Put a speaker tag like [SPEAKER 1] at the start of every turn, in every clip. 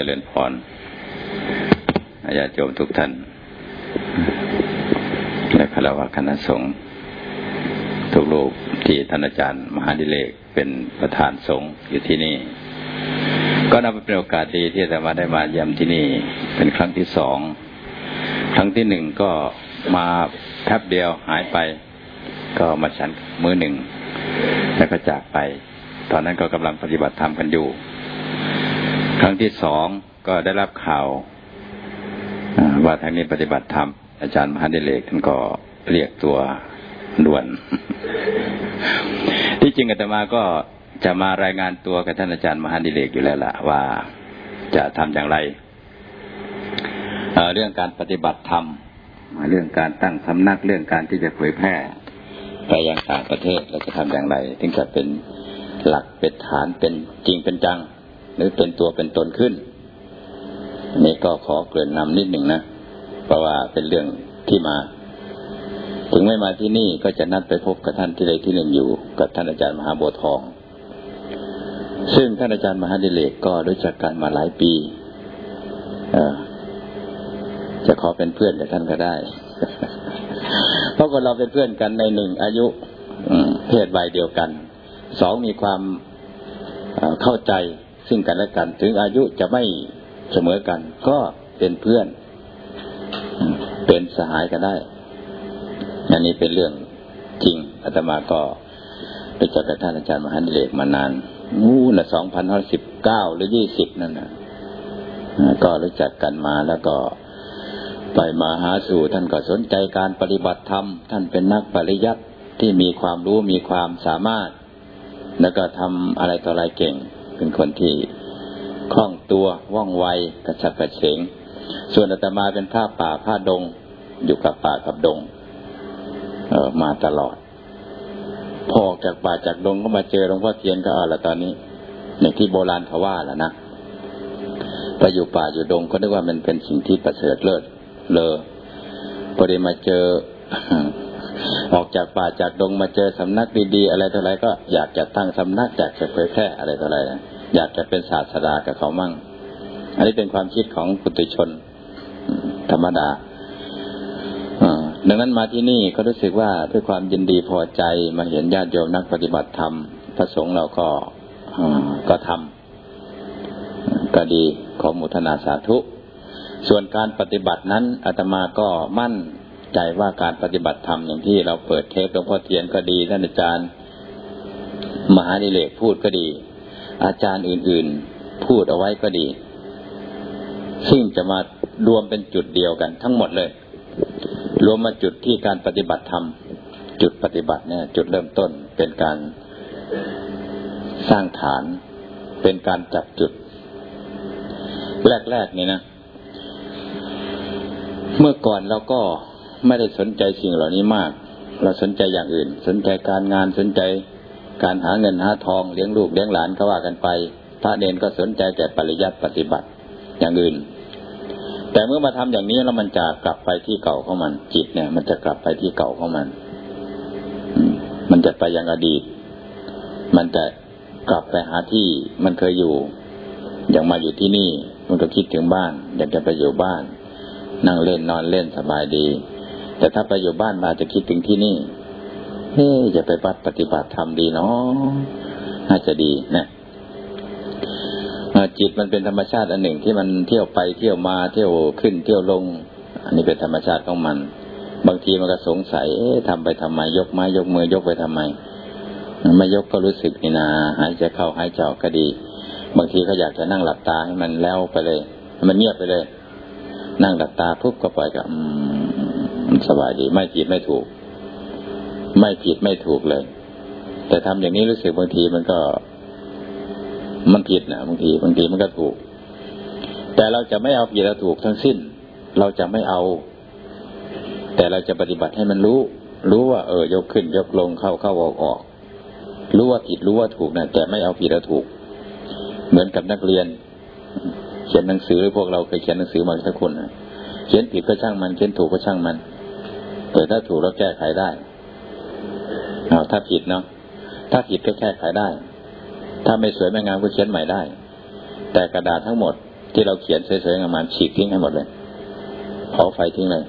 [SPEAKER 1] เจริญพรอาญาโยมทุกท่าน และคารวะคณะสงฆ์ทุกรูปที่ท่านอาจารย์ มหาดิเลกเป็นประธานสงฆ์อยู่ที่นี่ ก็นับเป็นโอกาสดีที่จะมาได้มาเยี่ยมที่นี่ เป็นครั้งที่สอง ครั้งที่หนึ่งก็มาแป๊บเดียวหายไป ก็มาฉันมือหนึ่ง แล้วก็จากไป ตอนนั้นก็กำลังปฏิบัติธรรมกันอยู่ ครั้งที่สองก็ได้รับข่าวว่าทางนี้ปฏิบัติธรรมอาจารย์มหาเดเลกท่านก็เรียกตัวด่วน ที่จริงอาตมาก็จะมารายงานตัวกับท่านอาจารย์มหาดิเลกอยู่แล้วล่ะว่าจะทำอย่างไรเเรื่องการปฏิบัติธรรมเรื่องการตั้งสำนักเรื่องการที่จะเผยแพร่ไปยังต่างประเทศเราจะทำอย่างไร ถึงจะเป็นหลักเป็นฐานเป็นจริงเป็นจัง หรือเป็นตัวเป็นตนขึ้นนี่ก็ขอเกริ่นนำนิดหนึ่งนะ เพราะว่าเป็นเรื่องที่มา ถึงไม่มาที่นี่ก็จะนัดไปพบกับท่านที่ใดที่หนึ่งอยู่ กับท่านอาจารย์มหาบัวทอง ซึ่งท่านอาจารย์มหาดิเลกก็รู้จักกันมาหลายปี เอจะขอเป็นเพื่อนกับท่านก็ได้ เพราะคนเราเป็นเพื่อนกันในหนึ่งอายุเพศวัยเดียวกัน สองมีความเข้าใจ ซึ่งกันและกัน ถึงอายุจะไม่เสมอกัน ก็เป็นเพื่อน เป็นสหายกันได้ อันนี้เป็นเรื่องจริงอาตมาก็รู้จักกับท่านอาจารย์มหันเลกมานานนู่นละสองพันห้าสิบเก้าหรือยี่สิบนั่นนะก็รู้จักกันมาแล้วก็ไปมาหาสู่ท่านก็สนใจการปฏิบัติธรรม ท่านเป็นนักปริยัติที่มีความรู้มีความสามารถ แล้วก็ทำอะไรต่ออะไรเก่ง เป็นคนที่คล่องตัวว่องไวกระฉับกระเฉง ส่วนอาตมาเป็นผ้าป่าผ้าดง อยู่กับป่ากับดง เออมาตลอด พอออกจากป่าจากดงก็มาเจอหลวงพ่อเทียนก็เอาละตอนนี้ในที่โบราณเขาว่าแหละนะไปอยู่ป่าอยู่ดงก็นึกว่ามันเป็นสิ่งที่ประเสริฐเลิศเลยพอดีมาเจอ ออกจากป่าจากดงมาเจอสำนักดีๆ อะไรต่ออะไรก็อยากจะตั้งสำนักอยากจะเผยแพร่อะไรต่ออะไรอยากจะเป็นศาสดากับเขามั่ง อันนี้เป็นความคิดของปุถุชน ธรรมดาดังนั้นมาที่นี่ก็รู้สึกว่าด้วยความยินดีพอใจมาเห็นญาติโยมนักปฏิบัติธรรมพระสงฆ์เราก็ก็ทำก็ดีขอมุทนาสาธุ ส่วนการปฏิบัตินั้นอาตมาก็มั่น ใจว่าการปฏิบัติธรรมอย่างที่เราเปิดเทปหลวงพ่อเทียนก็ดีท่านอาจารย์ มหาดิเลกพูดก็ดี อาจารย์อื่นๆ พูดเอาไว้ก็ดี ซึ่งจะมารวมเป็นจุดเดียวกันทั้งหมดเลย รวมมาจุดที่การปฏิบัติธรรมจุดปฏิบัติเนี่ย จุดเริ่มต้นเป็นการสร้างฐานเป็นการจับจุด แรกๆนี่นะ เมื่อก่อนเราก็ ไม่ได้สนใจสิ่งเหล่านี้มาก เราสนใจอย่างอื่น สนใจการงานสนใจ การหาเงินหาทองเลี้ยงลูกเลี้ยงหลานก็ว่ากันไปพระเนนก็สนใจแต่ปริยัติปฏิบัติอย่างอื่น แต่เมื่อมาทำอย่างนี้แล้วมันจะกลับไปที่เก่าของมัน จิตเนี่ย มันจะกลับไปที่เก่าของมันมันจะไปยังอดีต มันจะกลับไปหาที่มันเคยอยู่ อย่างมาอยู่ที่นี่ มันก็คิดถึงบ้าน อยากจะไปอยู่บ้าน นั่งเล่นนอนเล่นสบายดี แต่ถ้าไปอยู่บ้านมาจะคิดถึงที่นี่เฮ้ยจะไปปัดปฏิบัติธรรมดีเนาะน่าจะดีนะจิตมันเป็นธรรมชาติอันหนึ่งที่มันเที่ยวไปเที่ยวมาเที่ยวขึ้นเที่ยวลง อันนี้เป็นธรรมชาติของมัน บางทีมันก็สงสัยทำไปทำไมยกไม้ยกมือยกไปทำไมไม่ยกก็รู้สึกนี่นาหายใจเข้าหายใจออกก็ดี บางทีก็อยากจะนั่งหลับตาให้มันแล้วไปเลย มันเงียบไปเลย นั่งหลับตาปุ๊บก็ปล่อยกับมั มันสบายดี ไม่ผิดไม่ถูก ไม่ผิดไม่ถูกเลย แต่ทำอย่างนี้รู้สึกบางทีมันก็ มันผิดนะบางทีบางทีมันก็ถูก แต่เราจะไม่เอาผิดเราถูกทั้งสิ้น เราจะไม่เอา แต่เราจะปฏิบัติให้มันรู้ รู้ว่าเออยกขึ้น ยกลงเข้าเข้าออกออกรู้ว่าผิดรู้ว่าถูกนะแต่ไม่เอาผิดเราถูก เหมือนกับนักเรียน เขียนหนังสือพวกเราเคยเขียนหนังสือมาสักคนนะเขียนผิดก็ช่างมัน เขียนถูกก็ช่างมัน แต่ถ้าถูกเราแก้ไขได้เอาถ้าผิดเนาะถ้าผิดก็แก้ไขได้ ถ้าไม่สวยไม่งามก็เขียนใหม่ได้ แต่กระดาษทั้งหมดที่เราเขียนสวยๆงามๆฉีกทิ้งให้หมดเลยเผาไฟทิ้งเลย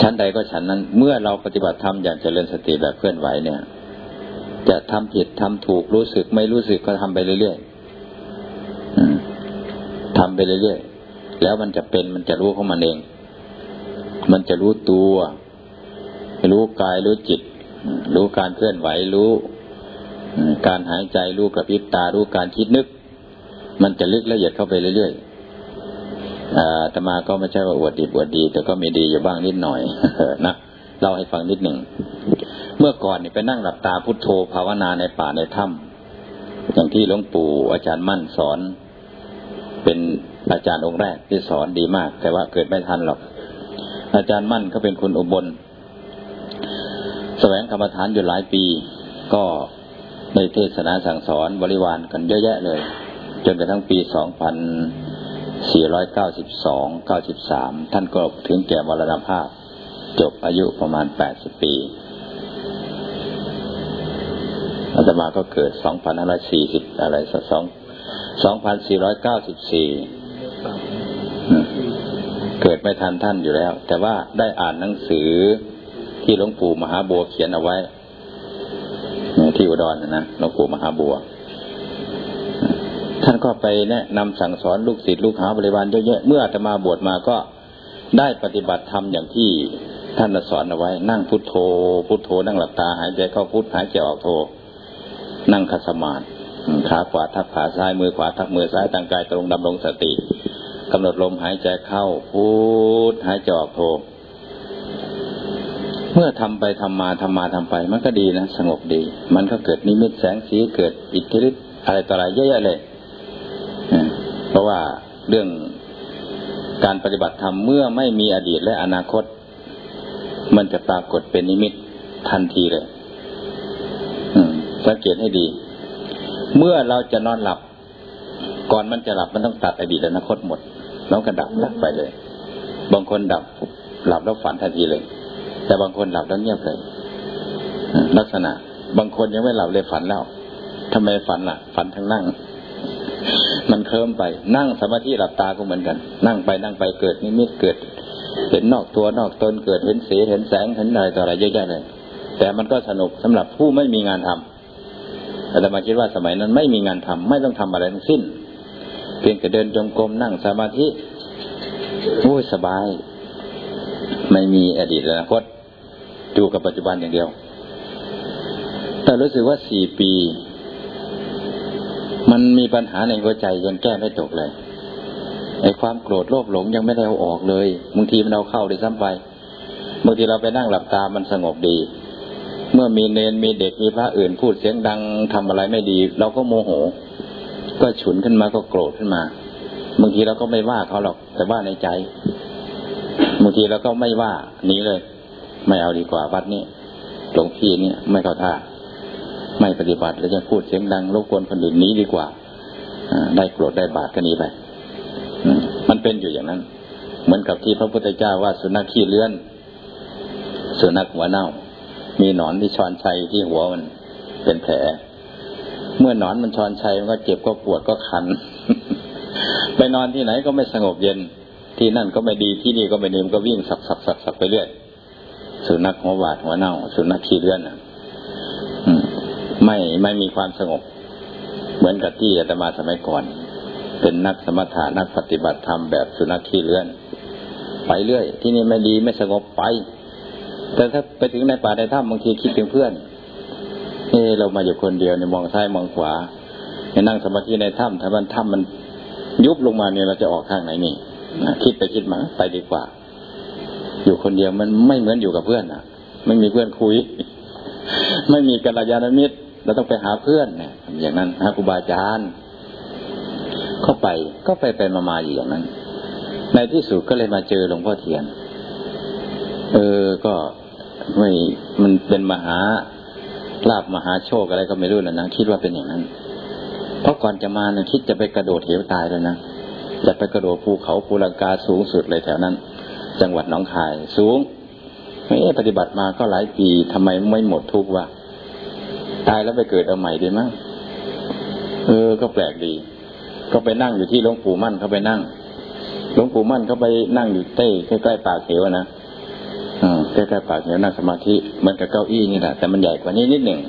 [SPEAKER 1] ชั้นใดก็ชั้นนั้น เมื่อเราปฏิบัติธรรมอย่างเจริญสติแบบเคลื่อนไหวเนี่ย จะทำผิดทำถูกรู้สึกไม่รู้สึกก็ทำไปเรื่อยๆทำไปเรื่อยๆแล้วมันจะเป็นมันจะรู้ของมันเอง มันจะรู้ตัว รู้กายรู้จิต รู้การเคลื่อนไหวรู้ การหายใจรู้กระพริบตารู้การคิดนึก มันจะลึกละเอียดเข้าไปเรื่อยๆอาตมาก็ไม่ใช่ว่าอวดดีอวดดี แต่ก็มีดีอยู่บ้างนิดหน่อยนะเล่าให้ฟังนิดหนึ่ง เมื่อก่อนนี่ไปนั่งหลับตาพุทโธภาวนาในป่าในถ้ำอย่างที่หลวงปู่อาจารย์มั่นสอน เป็นอาจารย์องค์แรกที่สอนดีมาก แต่ว่าเกิดไม่ทันหรอก อาจารย์มั่นก็เป็นคนอุบลแสวงกรรมฐานอยู่หลายปี ก็ในเทศนาสั่งสอนบริวารกันเยอะแยะเลย จนกระทั่งปี 2492-93 ท่านก็ถึงแก่มรณภาพ จบอายุประมาณ 80 ปีอาตมาก็เกิด 2,540 อะไรสัก2 2,494 เกิดไม่ทันท่านอยู่แล้ว แต่ว่าได้อ่านหนังสือที่หลวงปู่มหาบัวเขียนเอาไว้ที่อุดรนะหลวงปู่มหาบัว ท่านก็ไปแนะนำสั่งสอนลูกศิษย์ลูกหาบริวารเยอะแยะเมื่ออาตมาบวชมาก็ได้ปฏิบัติธรรมอย่างที่ท่านสอนเอาไว้ นั่งพุทโธ พุทโธ นั่งหลับตาหายใจเข้าพุทหายใจออกโธนั่งคัสมาธิขาขวาทับขาซ้ายมือขวาทับมือซ้ายตั้งกายตรงดำรงสติ กำหนดลมหายใจเข้าพุทหายใจออกโธเมื่อทำไปทำมาทำมาทำไป มันก็ดีนะสงบดี มันก็เกิดนิมิตแสงสีเกิดอิทธิฤทธิ์อะไรต่ออะไรเยอะแยะเลยเพราะว่าเรื่องการปฏิบัติธรรมเมื่อไม่มีอดีตและอนาคต มันจะปรากฏเป็นนิมิตทันทีเลยสังเกตให้ดี เมื่อเราจะนอนหลับ ก่อนมันจะหลับมันต้องตัดอดีตอนาคตหมด แล้วก็ดับลับไปเลย บางคนดับหลับแล้วฝันทันทีเลย แต่บางคนหลับแล้วเงียบเลย ลักษณะ บางคนยังไม่หลับเลยฝันแล้วทำไมฝันล่ะ ฝันทั้งนั่ง มันเคลิ้มไปนั่งสมาธิหลับตาก็เหมือนกัน นั่งไปนั่งไปเกิดนิมิตเกิด เห็นนอกตัวนอกตนเกิดเห็นสีเห็นแสงเห็นอะไรต่ออะไรเยอะแยะเลย แต่มันก็สนุกสำหรับผู้ไม่มีงานทำแต่มาคิดว่าสมัยนั้นไม่มีงานทำไม่ต้องทำอะไรทั้งสิ้น เพียงแต่เดินจงกรมนั่งสมาธิโอ้ยสบาย ไม่มีอดีตอนาคตอยู่กับปัจจุบันอย่างเดียว แต่รู้สึกว่าสี่ปี มันมีปัญหาในหัวใจยังแก้ไม่ตกเลยไอ้ความโกรธโลภหลงยังไม่ได้เอาออกเลยบางทีมันเอาเข้าเลยซ้ำไปบางทีเราไปนั่งหลับตามันสงบดี เมื่อมีเนนมีเด็กมีพระอื่นพูดเสียงดังทำอะไรไม่ดี เราก็โมโห ก็ฉุนขึ้นมาก็โกรธขึ้นมาบางทีเราก็ไม่ว่าเขาหรอก แต่ว่าในใจบางทีเราก็ไม่ว่าหนีเลย ไม่เอาดีกว่าวัดนี้หลวงพี่เนี่ยไม่เข้าท่า ไม่ปฏิบัติแล้วจะพูดเสียงดังรบกวนคนอื่นนี้ดีกว่าได้โกรธได้บาปก็นี้ไปมันเป็นอยู่อย่างนั้น เหมือนกับที่พระพุทธเจ้าว่าสุนัขขี้เลื่อน สุนัขหัวเน่า มีหนอนที่ชอนชัยที่หัวมันเป็นแผล เมื่อนอนมันชอนชัยมันก็เจ็บก็ปวดก็คัน ไปนอนที่ไหนก็ไม่สงบเย็น ที่นั่นก็ไม่ดีที่นี่ก็ไม่ดีมันก็วิ่งสักสักสักสักไปเรื่อยสุนัขหัวบาดหัวเน่า สุนัขขี้เลื่อนอะไม่ไม่มีความสงบ เหมือนกับที่อาตมาสมัยก่อน เป็นนักสมถานักปฏิบัติธรรมแบบสุนัขขี้เลื่อน ไปเรื่อย ที่นี่ไม่ดีไม่สงบไป แต่ถ้าไปถึงในป่าในถ้ำบางทีคิดถึงเพื่อน เออเรามาอยู่คนเดียวในมองซ้ายมองขวาในนั่งสมาธิในถ้ำถ้ามันถ้ำมันยุบลงมาเนี่ยเราจะออกทางไหนนี่คิดไปคิดมาไปดีกว่า อยู่คนเดียวมันไม่เหมือนอยู่กับเพื่อนอะ ไม่มีเพื่อนคุย ไม่มีกัลยาณมิตรเราต้องไปหาเพื่อนเนี่ยอย่างนั้นหาครูบาอาจารย์เข้าไปก็ไปไปมามาอยู่อย่างนั้น ในที่สุดก็เลยมาเจอหลวงพ่อเทียน เออก็ไม่มันเป็นมหา ลาบมหาโชคอะไรก็ไม่รู้นะนะคิดว่าเป็นอย่างนั้น เพราะก่อนจะมานะคิดจะไปกระโดดเหวตายเลยนะจะไปกระโดดภูเขาภูลังกาสูงสุดเลยแถวนั้น จังหวัดหนองคาย สูงเอ๊ปฏิบัติมาก็หลายปีทำไมไม่หมดทุกวะตายแล้วไปเกิดเอาใหม่ดีมั้งเออ ก็แปลกดี ก็ไปนั่งอยู่ที่หลวงปู่มั่นเขาไปนั่งหลวงปู่มั่นเขาไปนั่งอยู่เต้ใกล้ๆปากเหวนะ ใกล้ๆปากเหวนั่งสมาธิเหมือนกับเก้าอี้นี่แหละแต่มันใหญ่กว่านี้นิดหนึ่ง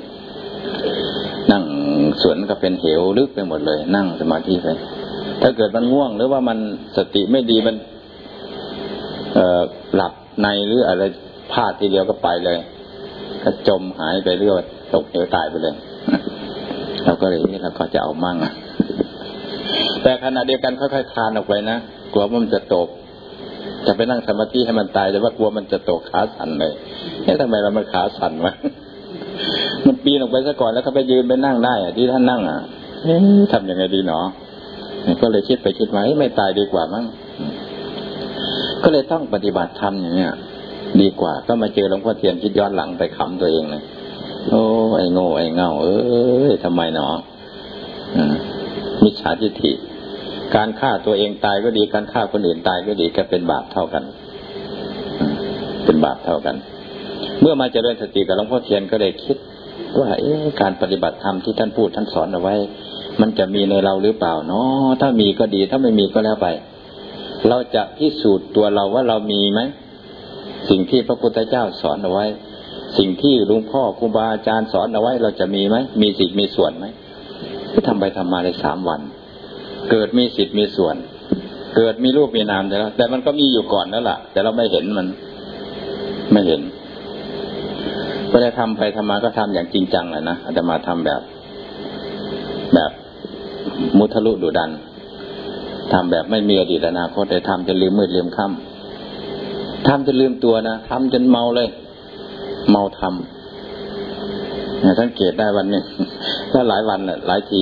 [SPEAKER 1] นั่งสวนก็เป็นเหวลึกไปหมดเลย นั่งสมาธิไปถ้าเกิดมันง่วง หรือว่ามันสติไม่ดีมัน เอ่อหลับในหรืออะไรพลาดทีเดียวก็ไปเลยก็จมหายไปเรื่อยตกเหวตายไปเลย เราก็เลยเราก็จะเอามั่งแต่ขณะเดียวกันค่อยๆคลานออกไปนะกลัวว่ามันจะตก จะไปนั่งสมาธิให้มันตายแต่ว่ากลัวมันจะตกขาสั่นเลยเอ๊ะทำไมเรามันขาสั่นวะมันปีนออกไปซะก่อนแล้วก็ไปยืนไปนั่งได้อะที่ท่านนั่งอะทำยังไงดีเนาะก็เลยคิดไปคิดมาไม่ตายดีกว่ามั้งก็เลยต้องปฏิบัติธรรมอย่างเนี้ย ดีกว่า ก็มาเจอหลวงพ่อเทียนคิดย้อนหลังไปขำตัวเองเลยโอ้ไอ้โง่ไอ้เง่าเอ้ยทำไมเนาะมิจฉาทิฏฐิ การฆ่าตัวเองตายก็ดี การฆ่าคนอื่นตายก็ดีก็เป็นบาปเท่ากัน เป็นบาปเท่ากัน เมื่อมาเจริญสติกับหลวงพ่อเทียนก็เลยคิดว่าเอ๊การปฏิบัติธรรมที่ท่านพูดท่านสอนเอาไว้ มันจะมีในเราหรือเปล่าเนาะถ้ามีก็ดี ถ้าไม่มีก็แล้วไป เราจะพิสูจน์ตัวเราว่าเรามีไหมสิ่งที่พระพุทธเจ้าสอนเอาไว้ สิ่งที่ลวงพ่อครูบาอาจารย์สอนเอาไว้ เราจะมีไหมมีสิทธิ์มีส่วนไหมก็ทำไปทำมาในสามวัน เกิดมีสิทธิ์มีส่วน เกิดมีรูปมีนามแต่แล้ว แต่มันก็มีอยู่ก่อนแล้วล่ะแต่เราไม่เห็นมัน ไม่เห็นก็ได้ทำไปทำมาก็ทำอย่างจริงจังเลยนะอาจจะมาทำแบบ แบบมุทะลุดุดันทำแบบไม่มีอดีตอนาคตแต่ทำจนลืมมืดลืมค่ำทำจนลืมตัวนะทำจนเมาเลย เมาทำสังเกตได้วันหนึ่งถ้าหลายวันหลายที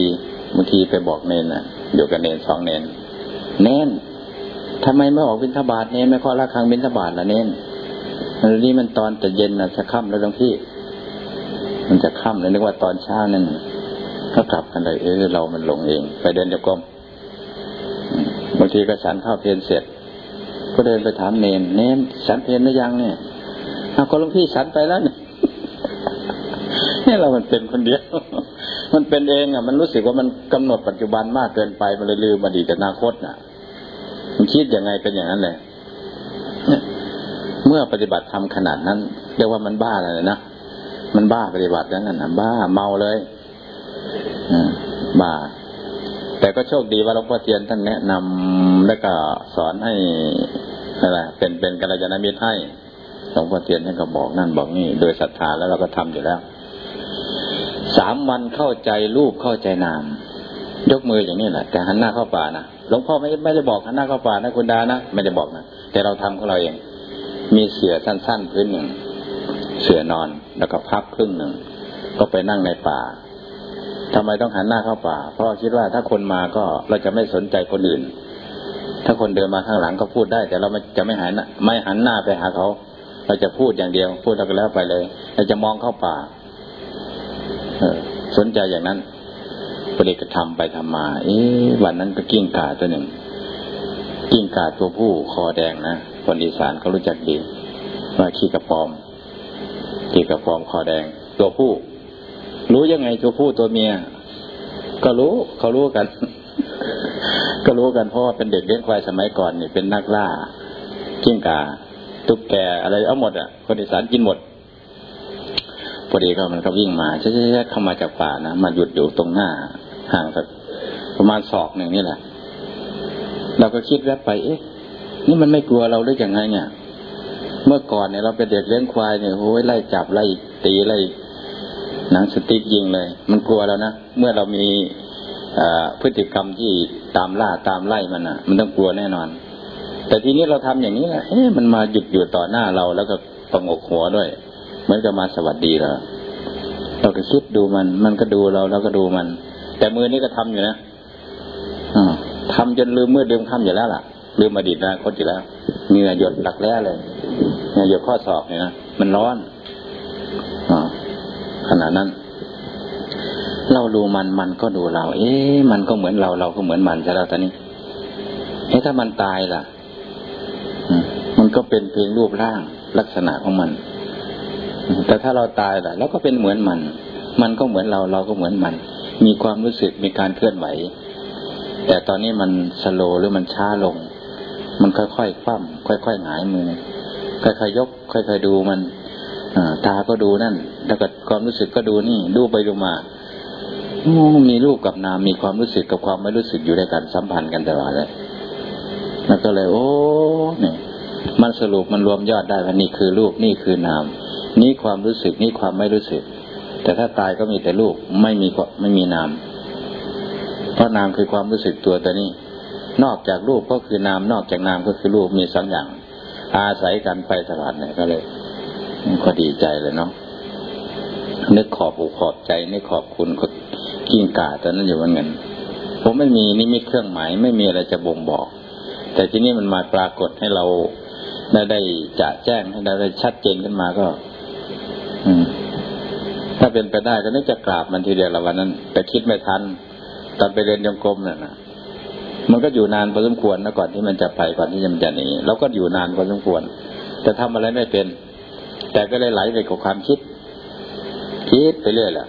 [SPEAKER 1] บางทีไปบอกเนนนะ อยู่กับเนนสองเนนเนนทำไมไม่ออกบินทบาทเนนไม่ข้อละครังบินทบาทละเนนนนี้มันตอนจะเย็นนะจะค่ำแล้วหลวงพี่ มันจะค่ำแล้วนึกว่าตอนเช้านั่นก็กลับกันเลยเออเรามันหลงเอง ไปเดินจงกรมบางทีก็ฉันข้าวเพลนเสร็จ ก็เดินไปถามเนนเนนฉันเพลนหรือยังเนี่ยเอาก็หลวงพี่ฉันไปแล้วเนี่ย เรามันเป็นคนเดียว มันเป็นเองอะ มันรู้สึกว่ามันกำหนดปัจจุบันมากเกินไป มันเลยลืมอดีตอนาคตน่ะ มันคิดยังไงเป็นอย่างนั้นเลย เมื่อปฏิบัติทำขนาดนั้นเรียกว่ามันบ้าเลยนะ มันบ้าปฏิบัติแล้วนั่นนะบ้าเมาเลยบ้า แต่ก็โชคดีว่าหลวงพ่อเทียนท่านแนะนำแล้วก็สอนให้อะไรเป็นเป็นกัลยาณมิตรให้หลวงพ่อเทียนท่านก็บอกนั่นบอกนี่ โดยศรัทธาแล้วเราก็ทำอยู่แล้วามวันเข้าใจรูปเข้าใจนาม ยกมืออย่างนี้แหละแต่หันหน้าเข้าป่านะหลวงพ่อไม่ไม่ได้บอกหันหน้าเข้าป่านะคุณดานะไม่ได้บอกนะแต่เราทำของเราเอง มีเสือสั้นๆพื้นหนึ่งเสือนอนแล้วก็พับครึ่งหนึ่งก็ไปนั่งในป่าทำไมต้องหันหน้าเข้าป่า เพราะคิดว่าถ้าคนมาก็เราจะไม่สนใจคนอื่น ถ้าคนเดินมาข้างหลังก็พูดได้ แต่เราจะไม่หันไม่หันหน้าไปหาเขา เราจะพูดอย่างเดียว พูดแล้วก็แล้วไปเลย เราจะมองเข้าป่า สนใจอย่างนั้นปริกธรรมไปทำมา เอ๊วันนั้นก็กิ้งก่าตัวหนึ่ง กิ้งก่าตัวผู้คอแดงนะคนอีสานเขารู้จักดีว่าขี้กระปอมขี้กระปอมคอแดง ตัวผู้ รู้ยังไงตัวผู้ตัวเมีย ก็รู้เขารู้กัน ก็รู้กันเพราะว่าเป็นเด็กเลี้ยงควายสมัยก่อนเนี่ยเป็นนักล่ากิ้งก่าตุ๊กแกอะไรเอาหมดอะ คนอีสานกินหมด พอดีก็มันก็วิ่งมาเช็ดเข้ามาจากป่านะมาหยุดอยู่ตรงหน้า ห่างสักประมาณศอกหนึ่งนี่แหละ เราก็คิดแวบไปเอ๊ะนี่มันไม่กลัวเราหรือยังไงเนี่ย เมื่อก่อนเนี่ยเราเป็นเด็กเลี้ยงควายเนี่ยโอ้ยไล่จับไล่ตีไล่หนังสติ๊กยิงเลย มันกลัวแล้วนะเมื่อเรามีพฤติกรรมที่ตามล่าตามไล่มันอะ มันต้องกลัวแน่นอน แต่ทีนี้เราทำอย่างนี้แหละเอ๊ะมันมาหยุดอยู่ต่อหน้าเราแล้วก็ประงกหัวด้วย เหมือนกับมาสวัสดีเราเราก็คิดดูมัน มันก็ดูเราเราก็ดูมัน แต่มือนี้ก็ทำอยู่นะอทำจนลืมมือลืมคำอยู่แล้วล่ะ ลืมอดีตนะคนอยู่แล้วเหงื่อหยดหลักแร้เลยเหงื่อหยดข้อศอกเนี่ยนะมันร้อนอขนาดนั้น เราดูมันมันก็ดูเรา เอ๊ะมันก็เหมือนเราเราก็เหมือนมันใช่แล้วตอนนี้เอ๊ะถ้ามันตายล่ะมันก็เป็นเพียงรูปร่างลักษณะของมัน แต่ถ้าเราตายล่ะเราก็เป็นเหมือนมัน มันก็เหมือนเราเราก็เหมือนมัน มีความรู้สึกมีการเคลื่อนไหว แต่ตอนนี้มันสโลหรือมันช้าลง มันค่อยๆคว่ำค่อยๆหงายมือค่อยๆยก ค่อยๆดูมันตาก็ดูนั่นแล้วก็ความรู้สึกก็ดูนี่ ดูไปดูมามีรูปกับนามมีความรู้สึกกับความไม่รู้สึกอยู่ด้วยกันสัมพันธ์กันตลอดเลยแล้วก็เลย โอ้เนี่ยมันสรุปมันรวมยอดได้ว่านี่คือรูปนี่คือนาม นี่ความรู้สึกนี่ความไม่รู้สึก แต่ถ้าตายก็มีแต่รูปไม่มีไม่มีนาม เพราะนามคือความรู้สึกตัวตัวนี้ นอกจากรูปก็คือนามนอกจากนามก็คือรูปมีสองอย่าง อาศัยกันไปตลอดเนี่ยก็เลยก็ดีใจเลยเนาะนึกขอบอกขอบใจนึกขอบคุณก็กิ้งก่าตอนนั้นอยู่วันเงินผมไม่มีนิมิตเครื่องหมายไม่มีอะไรจะบ่งบอก แต่ที่นี้มันมาปรากฏให้เราได้ได้จะแจ้งให้เราได้ชัดเจนขึ้นมาก็ ถ้าเป็นไปได้ก็นึกจะกราบมันทีเดียวละวันนั้น แต่คิดไม่ทัน ตอนไปเรียนยงกรมเนี่ยนะมันก็อยู่นานพอสมควรนะก่อนที่มันจะไปก่อนที่มันจะหนีเราก็อยู่นานพอสมควร แต่ทำอะไรไม่เป็น แต่ก็เลยไหลไปกับความคิด คิดไปเรื่อยแหละ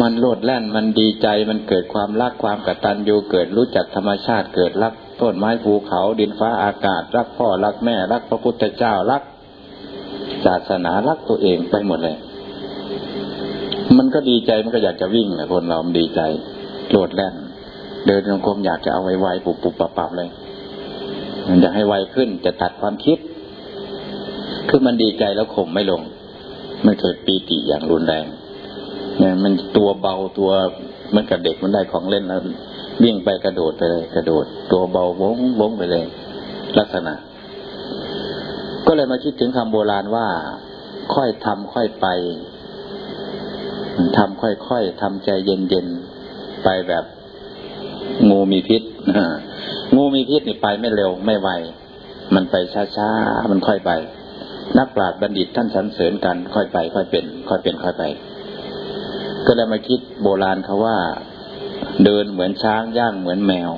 [SPEAKER 1] มันโลดแล่นมันดีใจมันเกิดความรักความกตัญญูเกิดรู้จักธรรมชาติเกิดรักต้นไม้ภูเขาดินฟ้าอากาศ รักพ่อรักแม่ รักพระพุทธเจ้ารัก ศาสนารักตัวเองไปหมดเลย มันก็ดีใจมันก็อยากจะวิ่งแหละคนเรามันดีใจโลดแล่น เดินจงกรมอยากจะเอาไวๆปุบปุบปับปับเลย มันจะให้ไวขึ้นจะตัดความคิด คือมันดีใจแล้วข่มไม่ลง ไม่เกิดปีติอย่างรุนแรงเนี่ยมันตัวเบาตัวเหมือนกับเด็กมันได้ของเล่นแล้ววิ่งไปกระโดดไปเลย กระโดด ตัวเบาวงวงไปเลย ลักษณะ เลยมาคิดถึงคำโบราณว่า ค่อยทำค่อยไปทำค่อยๆทำใจเย็นๆไปแบบงูมีพิษงูมีพิษนี่ไปไม่เร็วไม่ไวมันไปช้าๆมันค่อยไป นักปราชญ์บัณฑิตท่านสรรเสริญกันค่อยไป ค่อยเป็น ค่อยเป็นค่อยไป ก็เลยมาคิดโบราณเขาว่า เดินเหมือนช้างย่างเหมือนแมว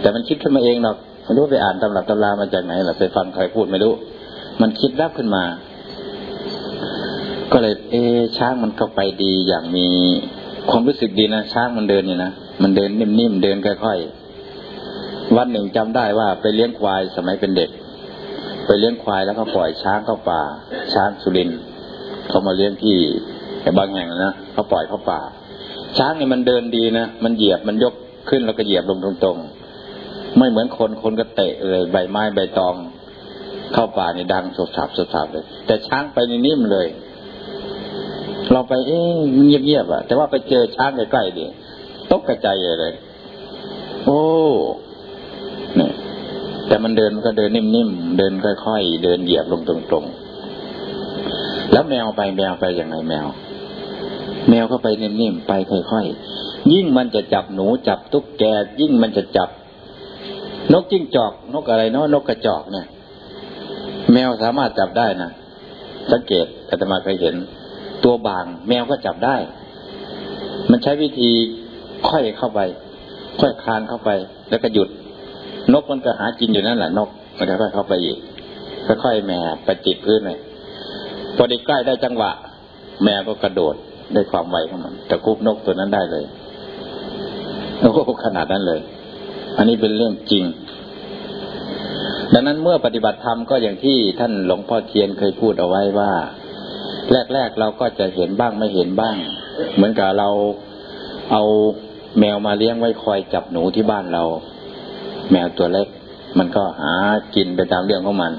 [SPEAKER 1] แต่มันคิดขึ้นมาเองหรอกไม่รู้ไปอ่านตำรับตำรามาจากไหนหรอไปฟังใครพูดไม่รู้ มันคิดรับขึ้นมา ก็เลย เอช้างมันก็ไปดีอย่างมีความรู้สึกดีนะช้างมันเดินนี่นะมันเดินนิ่มๆเดินค่อยๆวันหนึ่งจำได้ว่าไปเลี้ยงควายสมัยเป็นเด็ก ไปเลี้ยงควายแล้วก็ปล่อยช้างเข้าป่า ช้างสุรินเขามาเลี้ยงที่บางแห่งนะเขาปล่อยเข้าป่า ช้างเนี่ยมันเดินดีนะมันเหยียบมันยกขึ้นแล้วก็เหยียบลงตรงๆ ไม่เหมือนคนคนก็เตะเลยใบไม้ใบตอง เข้าป่านี่ดังสดสับสดสับเลย แต่ช้างไปนิ่มเลย เราไปเอ๊ะเงียบๆอะ แต่ว่าไปเจอช้างใกล้ๆดิตกกระจายเลย โอ้เนี่ยแต่มันเดินมันก็เดินนิ่มๆ เดินค่อยๆ เดินเหยียบลงตรงๆ แล้วแมวไปแมวไปยังไงแมว แมวก็ไปนิ่มๆ ไปค่อยๆ ยิ่งมันจะจับหนูจับตุ๊กแก ยิ่งมันจะจับ นกจิ้งจอก นกอะไรเนาะ นกกระจอกเนี่ย แมวสามารถจับได้นะสังเกตอาตมาเคยเห็น ตัวบาง แมวก็จับได้ มันใช้วิธีค่อยเข้าไป ค่อยคลานเข้าไป แล้วก็หยุด นกมันก็หากินอยู่นั่นแหละนก มันก็ค่อยเข้าไปอีกค่อยๆแม่ไปจิตพื้นเลยพอไดีใกล้ได้จังหวะ แมวก็กระโดดได้ความไวของมันแต่คุบนกตัวนั้นได้เลยโอ้ขนาดนั้นเลย อันนี้เป็นเรื่องจริง ดังนั้นเมื่อปฏิบัติธรรมก็อย่างที่ท่านหลวงพ่อเทียนเคยพูดเอาไว้ว่า แรกๆเราก็จะเห็นบ้างไม่เห็นบ้าง เหมือนกับเราเอาแมวมาเลี้ยงไว้คอยจับหนูที่บ้านเรา แมวตัวเล็ก มันก็หากินไปตามเรื่องของมัน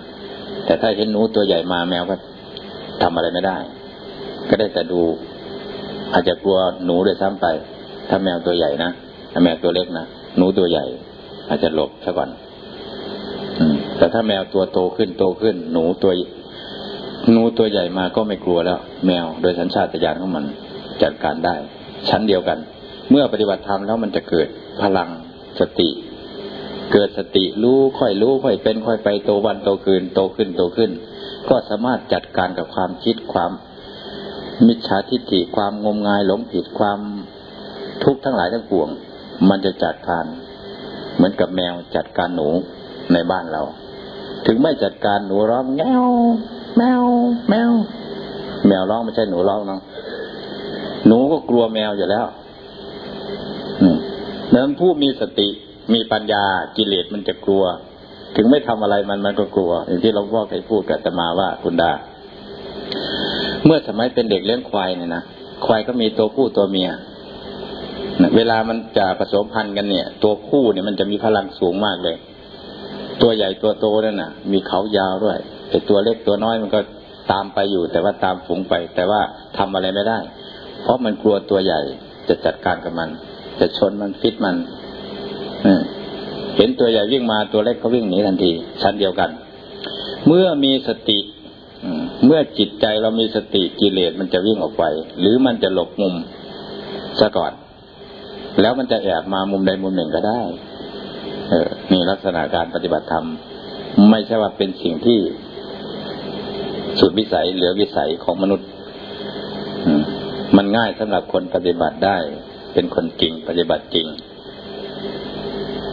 [SPEAKER 1] แต่ถ้าเห็นหนูตัวใหญ่มาแมวก็ทำอะไรไม่ได้ ก็ได้แต่ดู อาจจะกลัวหนูด้วยซ้ำไป ถ้าแมวตัวใหญ่นะถ้าแมวตัวเล็กนะหนูตัวใหญ่ อาจจะหลบซะก่อน แต่ถ้าแมวตัวโตขึ้นโตขึ้น หนูตัวหนูตัวใหญ่มาก็ไม่กลัวแล้ว แมวโดยสัญชาตญาณของมันจัดการได้ ชั้นเดียวกัน เมื่อปฏิบัติธรรมแล้วมันจะเกิดพลังสติ เกิดสติรู้ค่อยรู้ค่อยเป็นค่อยไปโตวันโตคืนโตขึ้นโตขึ้น ก็สามารถจัดการกับความคิดความมิจฉาทิฏฐิความงมงายหลงผิดความทุกข์ทั้งหลายทั้งปวง มันจะจัดการ เหมือนกับแมวจัดการหนูในบ้านเรา ถึงไม่จัดการหนูร้องแงวแมวแมวแมวร้องไม่ใช่หนูร้องน้องหนูก็กลัวแมวอยู่แล้วนั้นผู้มีสติมีปัญญากิเลสมันจะกลัว ถึงไม่ทำอะไรมันมันก็กลัว อย่างที่หลวงพ่อเคยพูดกับตมาว่าคุณดา เมื่อสมัยเป็นเด็กเลี้ยงควายเนี่ยนะควายก็มีตัวผู้ตัวเมียเวลามันจะผสมพันธุ์กันเนี่ย ตัวผู้เนี่ยมันจะมีพลังสูงมากเลย ตัวใหญ่ตัวโตนั่นน่ะ มีเขายาวด้วยแต่ตัวเล็กตัวน้อยมันก็ตามไปอยู่ แต่ว่าตามฝูงไป แต่ว่าทำอะไรไม่ได้ เพราะมันกลัวตัวใหญ่จะจัดการกับมัน จะชนมันฟิตมันเห็นตัวใหญ่วิ่งมาตัวเล็กก็วิ่งหนีทันทีชั้นเดียวกัน เมื่อมีสติเมื่อจิตใจเรามีสติกิเลสมันจะวิ่งออกไป หรือมันจะหลบมุมซะก่อน แล้วมันจะแอบมามุมใดมุมหนึ่งก็ได้ เออนี่ลักษณะการปฏิบัติธรรม ไม่ใช่ว่าเป็นสิ่งที่สุดวิสัยเหลือวิสัยของมนุษย์มันง่ายสำหรับคนปฏิบัติได้ เป็นคนจริงปฏิบัติจริง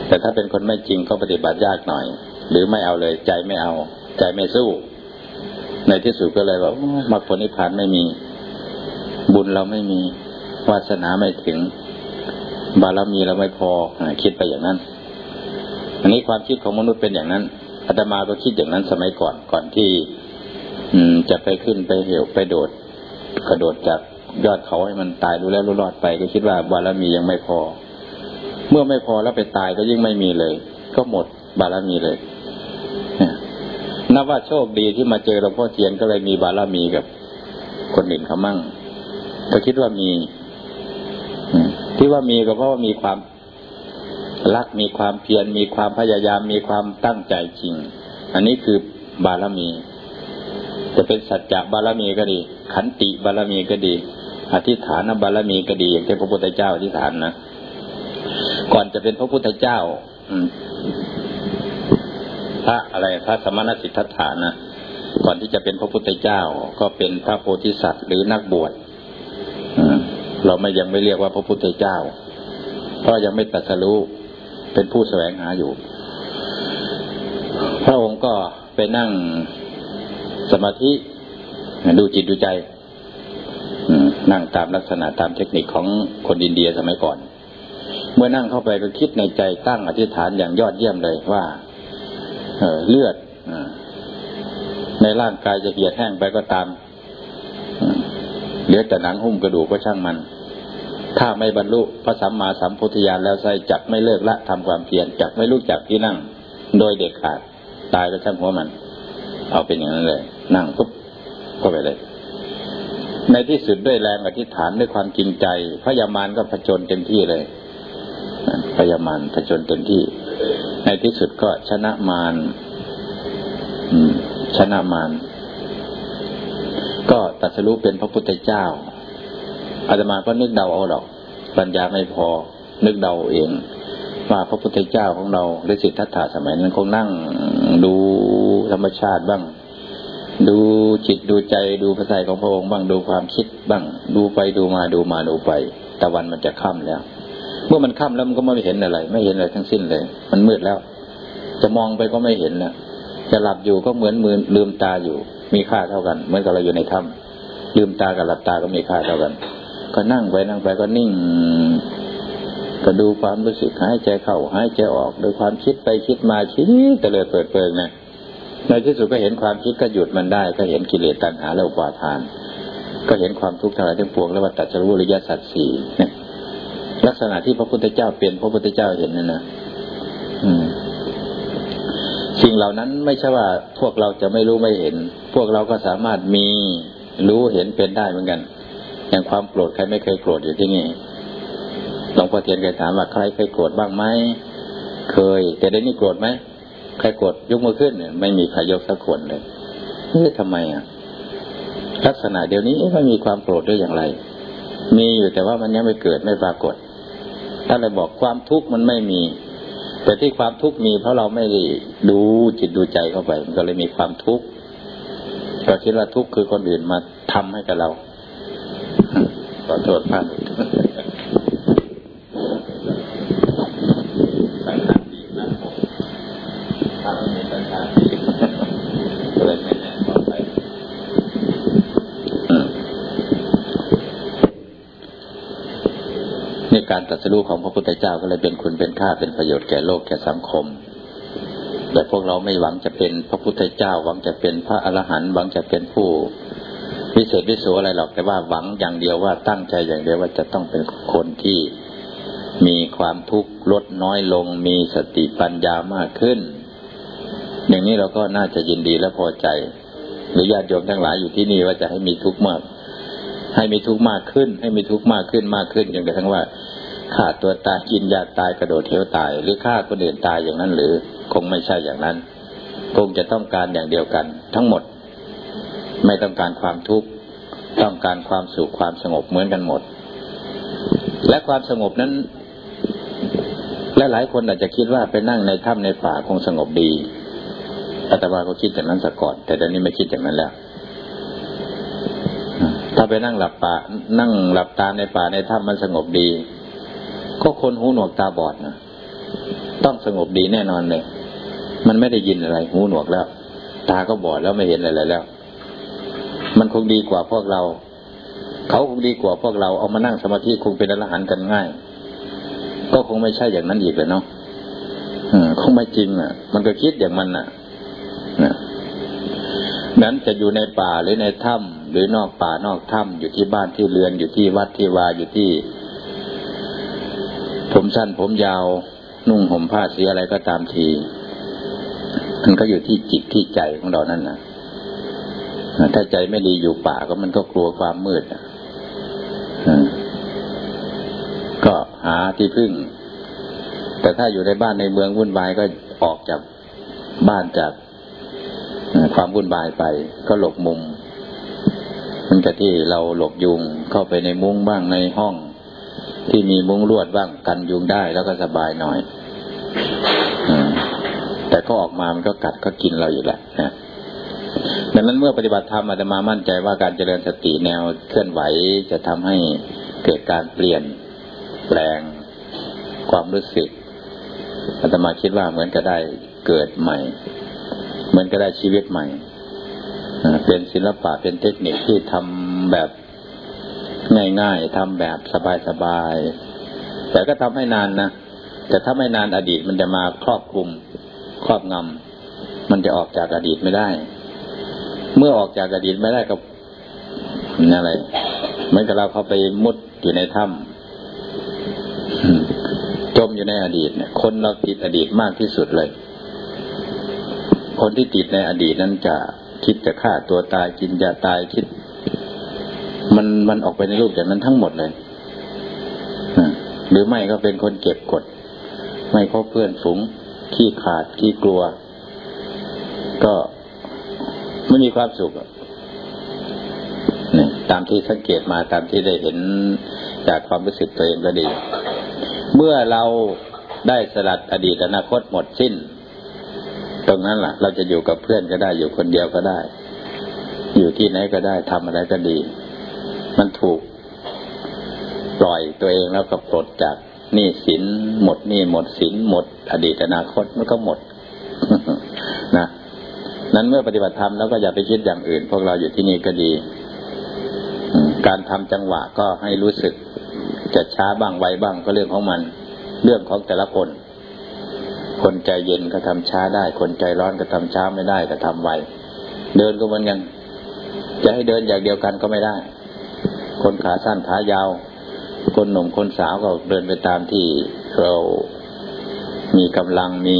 [SPEAKER 1] แต่ถ้าเป็นคนไม่จริงก็ปฏิบัติยากหน่อย หรือไม่เอาเลย ใจไม่เอา ใจไม่สู้ ในที่สุดก็เลยว่ามรรคผลนิพพานไม่มี บุญเราไม่มีวาสนาไม่ถึง บารมีเราไม่พอคิดไปอย่างนั้น อันนี้ความคิดของมนุษย์เป็นอย่างนั้นอาตมาก็คิดอย่างนั้นสมัยก่อนก่อนที่ อืมจะไปขึ้นไปเหวไปโดด กระโดดจากยอดเขาให้มันตายรู้แล้วรู้รอดไป ก็คิดว่าบารมียังไม่พอ เมื่อไม่พอแล้วไปตายก็ยิ่งไม่มีเลย ก็หมดบารมีเลยนับว่าโชคดีที่มาเจอหลวงพ่อเทียนก็เลยมีบารมีกับคนอื่นเขามั่งก็คิดว่ามีที่ว่ามีก็เพราะว่ามีความ รักมีความเพียรมีความพยายามมีความตั้งใจจริง อันนี้คือบารมี จะเป็นสัจจะบารมีก็ดี ขันติบารมีก็ดี อธิษฐานบารมีก็ดีอย่างที่พระพุทธเจ้าอธิษฐานนะก่อนจะเป็นพระพุทธเจ้าพระอะไรพระสมณสิทธัตถานะก่อนที่จะเป็นพระพุทธเจ้า ก็เป็นพระโพธิสัตว์หรือนักบวชเราไม่ยังไม่เรียกว่าพระพุทธเจ้า เพราะยังไม่ตัดสรู้ เป็นผู้แสวงหาอยู่ พระองค์ก็ไปนั่งสมาธิดูจิตดูใจนั่งตามลักษณะตามเทคนิคของคนอินเดียสมัยก่อน เมื่อนั่งเข้าไปก็คิดในใจตั้งอธิษฐานอย่างยอดเยี่ยมเลยว่าเเลือดในร่างกายจะเหี่ยแห้งไปก็ตามเหลือแต่หนังหุ้มกระดูกก็ช่างมัน ถ้าไม่บรรลุพระสัมมาสัมพุทธญาณแล้วใส่จับไม่เลิกละทำความเพียรจับไม่ลุกจับที่นั่ง โดยเด็กขาดตายก็ช่างหัวมัน เอาเป็นอย่างนั้นเลย นั่งปุ๊บก็ไปเลย ในที่สุดด้วยแรงอธิษฐานด้วยความจริงใจพระยามานก็ผจญเต็มที่เลยพยามานผจญเต็มที่ ในที่สุดก็ชนะมารชนะมารก็ตัดสรู้เป็นพระพุทธเจ้า อาตมาก็นึกเดาเอาหรอก ปัญญาไม่พอ นึกเดาเองว่าพระพุทธเจ้าของเราฤาษีทัตถาสมัยนั้นคงนั่งดูธรรมชาติบ้าง ดูจิตดูใจดูพระทัยของพระองค์บ้างดูความคิดบ้าง ดูไปดูมาดูมาดูไปตะวันมันจะค่ำแล้ว เมื่อมันค่ำแล้วมันก็ไม่เห็นอะไร ไม่เห็นอะไรทั้งสิ้นเลย มันมืดแล้ว จะมองไปก็ไม่เห็นนะจะหลับอยู่ก็เหมือนมือลืมตาอยู่ มีค่าเท่ากัน เหมือนกับเราอยู่ในถ้ำลืมตากับหลับตาก็มีค่าเท่ากัน ก็นั่งไปนั่งไปก็นิ่ง ก็ดูความรู้สึกหายใจเข้าหายใจออก โดยความคิดไปคิดมาคิดแต่เลยเปิดเปิงนะในที่สุดก็เห็นความคิดก็หยุดมันได้ ก็เห็นกิเลสตัณหาและอุปาทาน ก็เห็นความทุกข์ทั้งหลายทั้งปวงแล้วว่าตัดสรู้อริยสัจสี่เนี่ยลักษณะที่พระพุทธเจ้าเป็นพระพุทธเจ้าเห็นนั่นนะสิ่งเหล่านั้นไม่ใช่ว่าพวกเราจะไม่รู้ไม่เห็น พวกเราก็สามารถมีรู้เห็นเป็นได้เหมือนกัน อย่างความโกรธใครไม่เคยโกรธอยู่ที่นี่หลวงพ่อเทียนเคยถามว่าใครเคยโกรธบ้างไหมเคย แต่ได้นี่โกรธไหมใครโกรธยกมือขึ้นเนี่ยไม่มีใครยกสักคนเลยเฮ้ยทำไมอะ ลักษณะเดี๋ยวนี้ไม่มีความโกรธได้อย่างไร มีอยู่แต่ว่ามันยังไม่เกิดไม่ปรากฏถ้าเราบอกความทุกข์มันไม่มี แต่ที่ความทุกข์มีเพราะเราไม่ได้ดูจิตดูใจเข้าไป มันก็เลยมีความทุกข์ก็คิดว่าทุกข์คือคนอื่นมาทำให้กับเรา ขอโทษพลาดการตรัสรู้ของพระพุทธเจ้าก็เลยเป็นคุณเป็นค่าเป็นประโยชน์แก่โลกแก่สังคม แต่พวกเราไม่หวังจะเป็นพระพุทธเจ้า หวังจะเป็นพระอรหันต์หวังจะเป็นผู้ วิเศษวิโสอะไรหรอกแต่ว่าหวังอย่างเดียวว่าตั้งใจอย่างเดียวว่าจะต้องเป็นคนที่มีความทุกข์ลดน้อยลง มีสติปัญญามากขึ้น อย่างนี้เราก็น่าจะยินดีและพอใจ หรือญาติโยมทั้งหลายอยู่ที่นี่ว่าจะให้มีทุกข์มาก ให้มีทุกข์มากขึ้น ให้มีทุกข์มากขึ้นมากขึ้นจนกระทั่งว่าฆ่าตัวตายกินยาตายกระโดดเทวตาย หรือฆ่าคนอื่นตายอย่างนั้นหรือคงไม่ใช่อย่างนั้น คงจะต้องการอย่างเดียวกัน ทั้งหมด ไม่ต้องการความทุกข์ต้องการความสุขความสงบเหมือนกันหมด และความสงบนั้นและหลายคนอาจจะคิดว่าไปนั่งในถ้ำในป่าคงสงบดีอาตมาก็คิดอย่างนั้นสะก่อน แต่ตอนนี้ไม่คิดอย่างนั้นแล้ว ถ้าไปนั่งหลับป่านั่งหลับตาในป่าในถ้ำมันสงบดี ก็คนหูหนวกตาบอดนะต้องสงบดีแน่นอนเลย มันไม่ได้ยินอะไร หูหนวกแล้ว ตาก็บอดแล้วไม่เห็นอะไรแล้ว มันคงดีกว่าพวกเรา เขาคงดีกว่าพวกเราเอามานั่งสมาธิคงเป็นอรหันต์กันง่าย ก็คงไม่ใช่อย่างนั้นอีกเลยเนาะคงไม่จริงอะ มันก็คิดอย่างมันอะนั้นจะอยู่ในป่าหรือในถ้ำหรือนอกป่านอกถ้ำอยู่ที่บ้านที่เรือนอยู่ที่วัดที่วาอยู่ที่ ผมสั้นผมยาว นุ่งห่มผ้าสีอะไรก็ตามที มันก็อยู่ที่จิตที่ใจของเรานั่นนะ ถ้าใจไม่ดีอยู่ป่าก็มันก็กลัวความมืดก็หาที่พึ่ง แต่ถ้าอยู่ในบ้านในเมืองวุ่นวายก็ออกจากบ้านจากความวุ่นวายไป ก็หลบมุมมันก็ที่เราหลบยุงเข้าไปในมุ้งบ้างในห้อง ที่มีมุ้งลวดบ้างกันยุงได้แล้วก็สบายหน่อยแต่ก็ออกมามันก็กัดก็กินเราอยู่แหละนะ ดังนั้นเมื่อปฏิบัติธรรมอาตมามั่นใจว่าการเจริญสติแนวเคลื่อนไหวจะทำให้เกิดการเปลี่ยนแปลงความรู้สึกอาตมาคิดว่าเหมือนก็ได้เกิดใหม่ เหมือนก็ได้ชีวิตใหม่เป็นศิลปะเป็นเทคนิคที่ทำแบบง่ายๆทำแบบสบายๆแต่ก็ทำให้นานนะแต่ถ้าไม่นานอดีตมันจะมาครอบคลุมครอบงำมันจะออกจากอดีตไม่ได้ เมื่อออกจากอดีตไม่ได้ก็อะไรเหมือนกับเราเข้าไปมุดอยู่ในถ้ำจมอยู่ในอดีตเนี่ย คนเราติดอดีตมากที่สุดเลย คนที่ติดในอดีตนั้นจะคิดจะฆ่าตัวตายกินยาตายคิด มันมันออกไปในรูปอย่างนั้นทั้งหมดเลยหรือไม่ก็เป็นคนเก็บกด ไม่คบเพื่อนฝูงขี้ขาดขี้กลัว ก็ ไม่มีความสุขนี่ตามที่สังเกตมาตามที่ได้เห็นจากความรู้สึกตัวเองก็ดี เมื่อเราได้สลัดอดีตอนาคตหมดสิ้น ตรงนั้นล่ะ เราจะอยู่กับเพื่อนก็ได้อยู่คนเดียวก็ได้ อยู่ที่ไหนก็ได้ทำอะไรก็ดี มันถูกปล่อยตัวเองแล้วก็ปลดจากหนี้สินหมดหนี้หมดสินหมด อดีตอนาคตมันก็หมด นั้นเมื่อปฏิบัติธรรมแล้วก็อย่าไปคิดอย่างอื่น พวกเราอยู่ที่นี่ก็ดี การทำจังหวะก็ให้รู้สึกจะช้าบ้างไวบ้างก็เรื่องของมัน เรื่องของแต่ละคน คนใจเย็นก็ทำช้าได้ คนใจร้อนก็ทำช้าไม่ได้ก็ทำไวเดินก็เหมือนกันจะให้เดินอย่างเดียวกันก็ไม่ได้ คนขาสั้นขายาว คนหนุ่มคนสาวก็เดินไปตามที่เรามีกำลังมี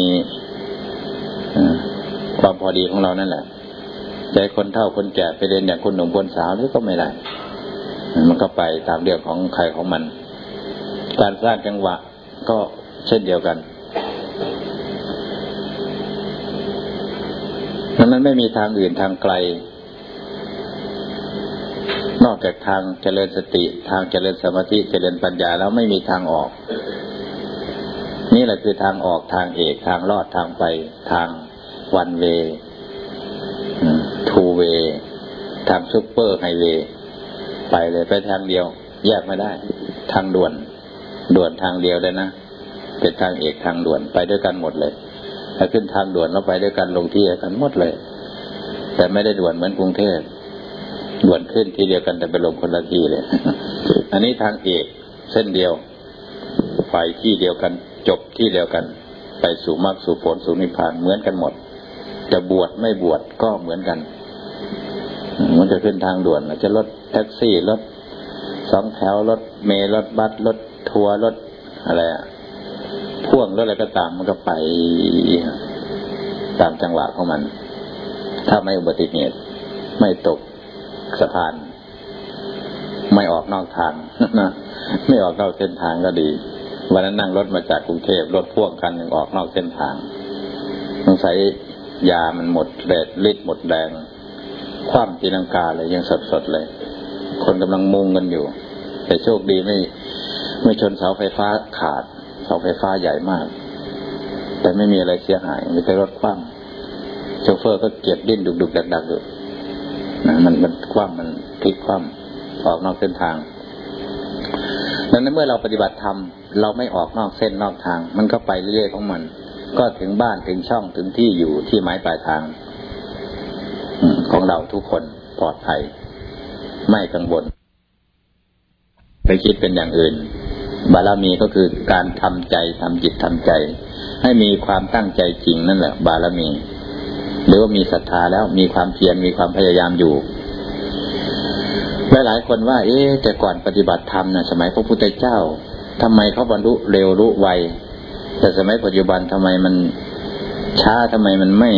[SPEAKER 1] อดีของเรานั่นแหละใจคนเท่าคนแก่ไปเดินอย่างคนหนุ่มคนสาวนี่ก็ไม่ได้มันก็ไปตามเรื่องของใครของมัน การสร้างจังหวะก็เช่นเดียวกันดังนั้นไม่มีทางอื่นทางไกล นอกจากทางเจริญสติ ทางเจริญสมาธิเจริญปัญญาแล้วไม่มีทางออก นี่แหละคือทางออกทางเอกทางรอดทางไปทาง วันเวทูเวทางซุปเปอร์ไฮเวย์ไปเลยไปทางเดียว แยกไม่ได้ ทางด่วน ด่วนทางเดียวเลยนะเป็นทางเอกทางด่วนไปด้วยกันหมดเลยถ้าขึ้นทางด่วนเราไปด้วยกันลงที่กันหมดเลย แต่ไม่ได้ด่วนเหมือนกรุงเทพด่วนขึ้นที่เดียวกันแต่ไปลงคนละที่เลย อันนี้ทางเอกเส้นเดียวไปที่เดียวกัน จบที่เดียวกัน ไปสู่มรรคสู่ผลสู่นิพพานเหมือนกันหมด จะบวชไม่บวชก็เหมือนกัน มันจะขึ้นทางด่วนจะรถแท็กซี่รถสองแถวรถเมล์รถบัสรถทัวร์รถอะไรอะพ่วงรถอะไรก็ตามมันก็ไปตามจังหวะของมัน ถ้าไม่อุบัติเหตุ ไม่ตกสะพาน ไม่ออกนอกทางนะไม่ออกนอกเส้นทางก็ดี วันนั้นนั่งรถมาจากกรุงเทพรถพ่วงกันยังออกนอกเส้นทางสงสัย ยามันหมดแดดฤทธิ์หมดแรงคว่ำตีลังกาเลยยังสดๆเลย คนกำลังมุงกันอยู่ แต่โชคดีไม่ไม่ชนเสาไฟฟ้าขาด เสาไฟฟ้าใหญ่มาก แต่ไม่มีอะไรเสียหายมีแต่รถคว่ำโชเฟอร์ก็เก็บดิ้นดุกๆดักๆอยู่นะมันมันคว่ำมันพลิกคว่ำออกนอกเส้นทางดังนั้นเมื่อเราปฏิบัติธรรมเราไม่ออกนอกเส้นนอกทาง มันก็ไปเรื่อยๆของมัน ก็ถึงบ้านถึงช่องถึงที่อยู่ที่หมายปลายทางของเราทุกคนปลอดภัย ไม่กังวล ไปคิดเป็นอย่างอื่น บารมีก็คือการทำใจทำจิตทำใจ ให้มีความตั้งใจจริงนั่นแหละ บารมี หรือว่ามีศรัทธาแล้วมีความเพียรมีความพยายามอยู่หลายคนว่า เอ๊แต่ก่อนปฏิบัติธรรมนะสมัยพระพุทธเจ้าทำไมเขาบรรลุเร็วรู้ไว แต่สมัยปัจจุบันทำไมมันช้าทำไมมันไม่